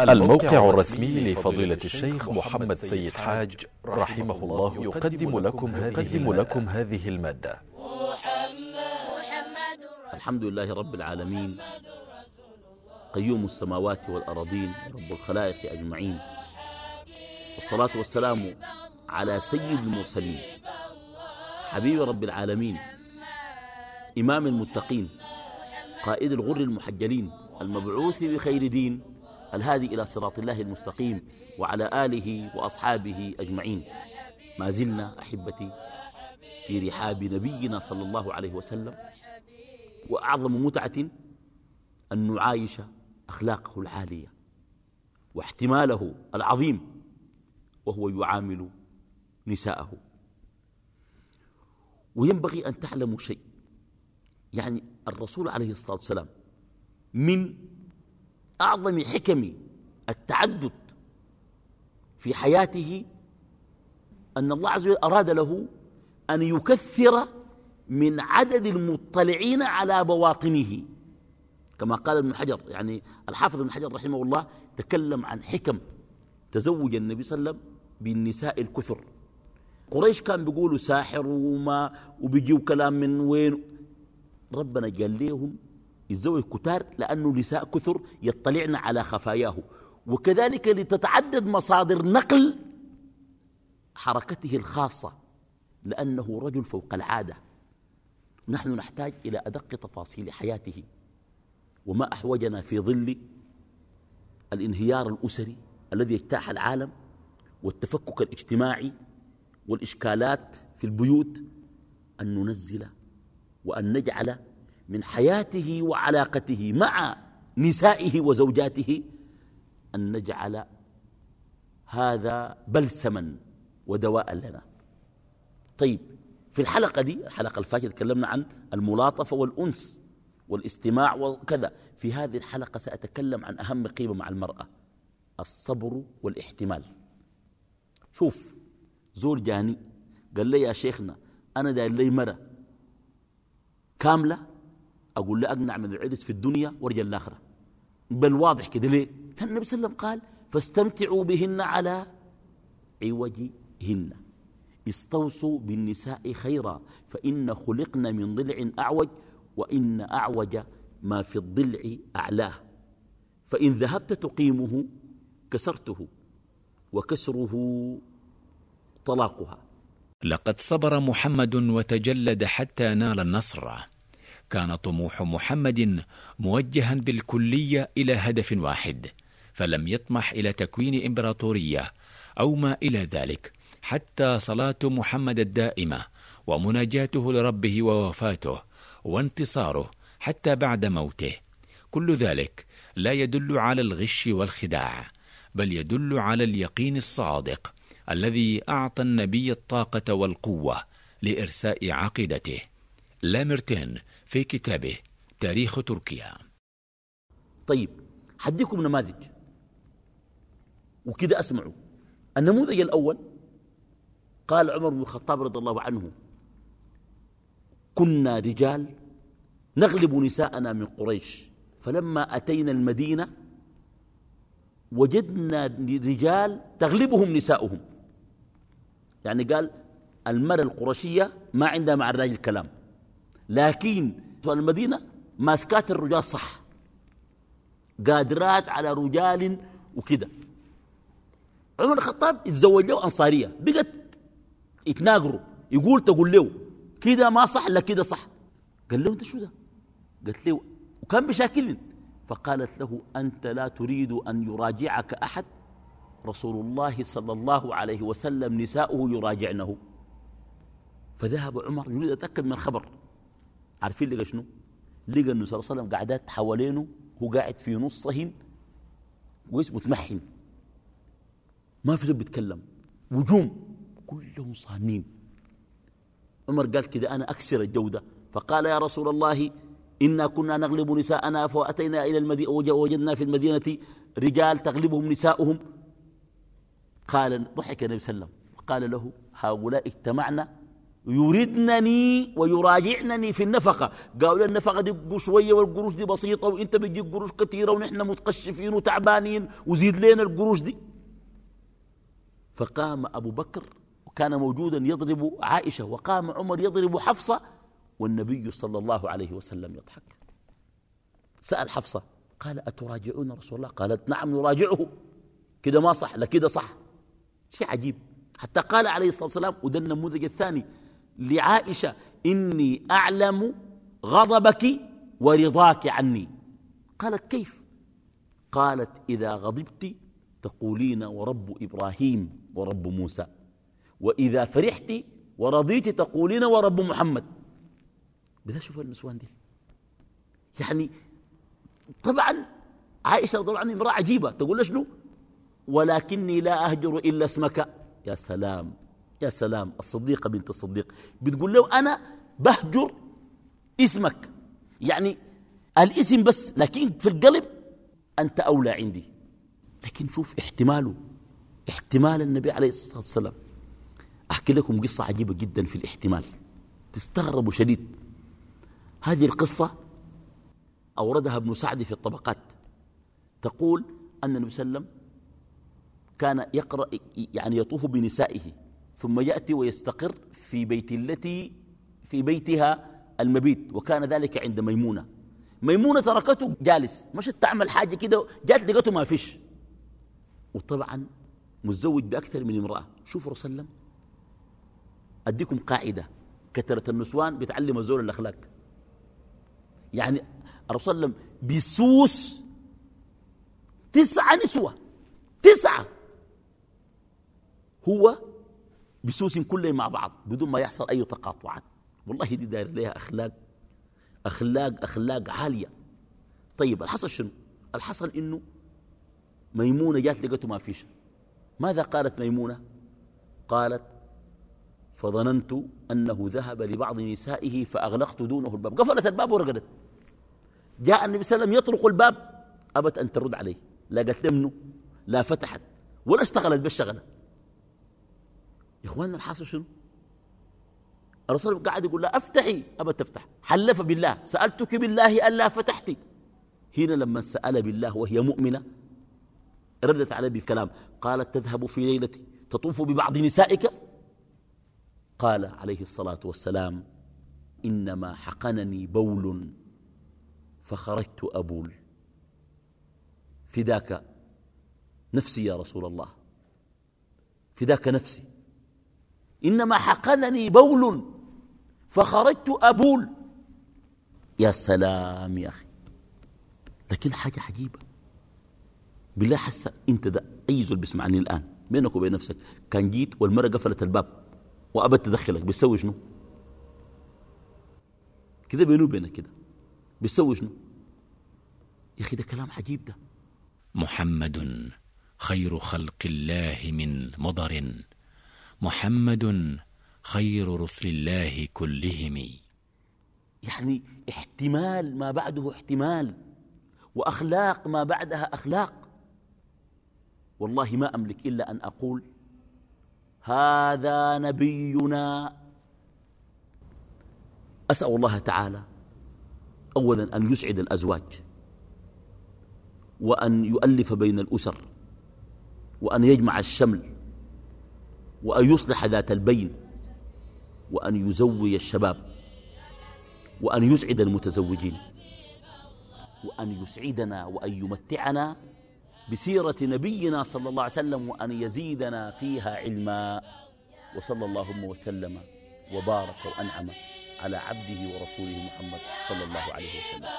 الموقع الرسمي لفضيلة الشيخ محمد سيد حاج رحمه الله يقدم لكم هذه, لكم هذه ا ل م ا د ة الحمد لله رب العالمين. قيوم السماوات والأراضين رب الخلائق أجمعين. والصلاة والسلام على سيد المرسلين. حبيب رب العالمين. إمام المتقين. قائد الغر المحجلين. المبعوث بخير دين. الهادي إلى صراط الله المستقيم وعلى آله وأصحابه أجمعين. ما زلنا أحبتي في رحاب نبينا صلى الله عليه وسلم وأعظم متعة أن نعايش أخلاقه العالية واحتماله العظيم وهو يعامل نساءه. وينبغي أن تعلموا شيء يعني الرسول عليه الصلاة والسلام من أعظم حكم التعدد في حياته أن الله عز وجل أراد له أن يكثر من عدد المطلعين على بواطنه. كما قال ابن حجر يعني الحافظ ابن حجر رحمه الله تكلم عن حكم تزوج النبي صلى الله عليه وسلم بالنساء الكثر. قريش كان بيقولوا ساحر وما وبيجيوا كلام من وين؟ ربنا قال لهم يتزوج كتار لأنه نساء كثر يطلعن على خفاياه. وكذلك لتتعدد مصادر نقل حركته الخاصة لأنه رجل فوق العادة. نحن نحتاج إلى أدق تفاصيل حياته. وما أحوجنا في ظل الانهيار الأسري الذي يجتاح العالم والتفكك الاجتماعي والإشكالات في البيوت أن ننزل وأن نجعل من حياته وعلاقته مع نسائه وزوجاته أن نجعل هذا بلسما ودواء لنا. طيب في الحلقة دي الحلقة الفاتحة تكلمنا عن الملاطفة والأنس والاستماع وكذا. في هذه الحلقة سأتكلم عن أهم قيمة مع المرأة الصبر والاحتمال. شوف زور جاني قال لي يا شيخنا أنا داير لي مرة كاملة أقول له أقنع من العرس في الدنيا وأرجع الآخرة بل واضح كده ليه؟ كان النبي صلى الله عليه وسلم قال فاستمتعوا بهن على عوجهن. استوصوا بالنساء خيرا فإن خلقن من ضلع أعوج وإن أعوج ما في الضلع أعلاه. فإن ذهبت تقيمه كسرته وكسره طلاقها. لقد صبر محمد وتجلد حتى نال النصر. كان طموح محمد موجها بالكلية إلى هدف واحد فلم يطمح إلى تكوين إمبراطورية أو ما إلى ذلك حتى صلاة محمد الدائمة ومناجاته لربه ووفاته وانتصاره حتى بعد موته. كل ذلك لا يدل على الغش والخداع بل يدل على اليقين الصادق الذي أعطى النبي الطاقة والقوة لإرساء عقيدته. لامرتين في كتابه تاريخ تركيا. طيب حديكم نماذج. وكده أسمعوا النموذج الأول قال عمر بن الخطاب رضي الله عنه كنا رجال نغلب نساءنا من قريش فلما أتينا المدينة وجدنا رجال تغلبهم نساؤهم. يعني قال المرأة القرشية ما عندها مع الراجل كلام. لكن المدينة ماسكات الرجال صح. قادرات على رجال وكده. عمر الخطاب اتزوج له أنصارية. بقت يتناقروا. يقول تقول له كده ما صح لا كده صح. قال له أنت شو ده؟ قالت له وكان بشاكل فقالت له أنت لا تريد أن يراجعك أحد؟ رسول الله صلى الله عليه وسلم نساؤه يراجعنه. فذهب عمر يريد أتأكد من الخبر. عارفين لقى شنو؟ لقى النبي صلى الله عليه وسلم قعدات حوالينه هو قاعد في نصهن واسمه متمحن. ما في زول بيتكلم. وجوم كلهم صانين عمر قال كده أنا أكسر الجودة. فقال يا رسول الله إنا كنا نغلب نساءنا فأتينا إلى المدينة وجدنا في المدينة رجال تغلبهم نساؤهم. قال ضحك النبي صلى الله عليه وسلم. قال له هؤلاء اجتمعنا يردنني ويراجعنني في النفقة. قالوا النفقة دي شوية والقروش دي بسيطة وإنت بتجيب قروش كثيرة ونحن متقشفين وتعبانين وزيد لنا القروش دي. فقام أبو بكر وكان موجودا يضرب عائشة وقام عمر يضرب حفصة والنبي صلى الله عليه وسلم يضحك. سأل حفصة قال أتراجعون رسول الله؟ قالت نعم نراجعه. كده ما صح لا كده صح. شيء عجيب. حتى قال عليه الصلاة والسلام وده النموذج الثاني لعائشة إني أعلم غضبك ورضاك عني. قالت كيف؟ قالت إذا غضبت تقولين ورب إبراهيم ورب موسى وإذا فرحت ورضيت تقولين ورب محمد. بذا شوف النسوان دي؟ يعني طبعا عائشة عنها امرأة عجيبة تقول شنو؟ ولكني لا أهجر إلا اسمك. يا سلام. يا سلام الصديقة بنت الصديق. بتقول له أنا بهجر اسمك. يعني الاسم بس لكن في القلب أنت أولى عندي. لكن شوف احتماله احتمال النبي عليه الصلاة والسلام. أحكي لكم قصة عجيبة جدا في الاحتمال. تستغربوا شديد. هذه القصة أوردها ابن سعد في الطبقات. تقول أن النبي صلى الله عليه وسلم كان يقرأ يعني يطوف بنسائه. ثم يأتي ويستقر في بيت التي في بيتها المبيت وكان ذلك عند ميمونة. ميمونة تركته جالس مشت تعمل حاجة كده جات لقته ما فيش. وطبعا متزوج بأكثر من امرأة. شوفوا رسول الله أديكم قاعدة. كثرة النسوان بتعلم الزول الأخلاق. يعني الرسول صلى الله عليه وسلم بيسوس تسعة نسوة. تسعة. هو بسوس كلهم مع بعض بدون ما يحصل أي تقاطعات. والله دي داير لها أخلاق أخلاق أخلاق عالية. طيب الحصل شنو؟ الحصل إنه ميمونة جات لقيته ما فيش. ماذا قالت ميمونة؟ قالت فظننت أنه ذهب لبعض نسائه فأغلقت دونه الباب. قفلت الباب ورقدت. جاء النبي صلى الله عليه وسلم يطرق الباب أبت أن ترد عليه. لا قالت له لا فتحت ولا اشتغلت بالشغلة. يا إخواننا الحاصل شنو؟ الرسول قاعد يقول لا أفتحي أبت تفتح. حلف بالله. سألتك بالله ألا فتحتي هنا لما سأل بالله وهي مؤمنة ردت عليه بكلام قالت تذهب في ليلتي. تطوف ببعض نسائك؟ قال عليه الصلاة والسلام إنما حقنني بول فخرجت أبول. فداك نفسي يا رسول الله. فداك نفسي. إنما حقنني بول فخرجت أبول. يا سلام يا أخي. لكن حاجة عجيبة. بالله حس أنت ده أي زول بيسمعني الآن بينك وبين نفسك كان جيت والمرة قفلت الباب وابد تدخلك بتسوي شنو؟ كده بينه وبينك كده. بتسوي شنو؟ يا أخي ده كلام عجيب ده. محمد خير خلق الله من مضر. محمد خير رسل الله كلهم. يعني احتمال ما بعده احتمال وأخلاق ما بعدها أخلاق. والله ما أملك إلا أن أقول هذا نبينا. أسأل الله تعالى اولا أن يسعد الأزواج وأن يؤلف بين الأسر وأن يجمع الشمل وأن يصلح ذات البين وأن يزوي الشباب وأن يسعد المتزوجين وأن يسعدنا وأن يمتعنا بسيرة نبينا صلى الله عليه وسلم وأن يزيدنا فيها علما. وصلى اللهم وسلم وبارك وأنعم على عبده ورسوله محمد صلى الله عليه وسلم.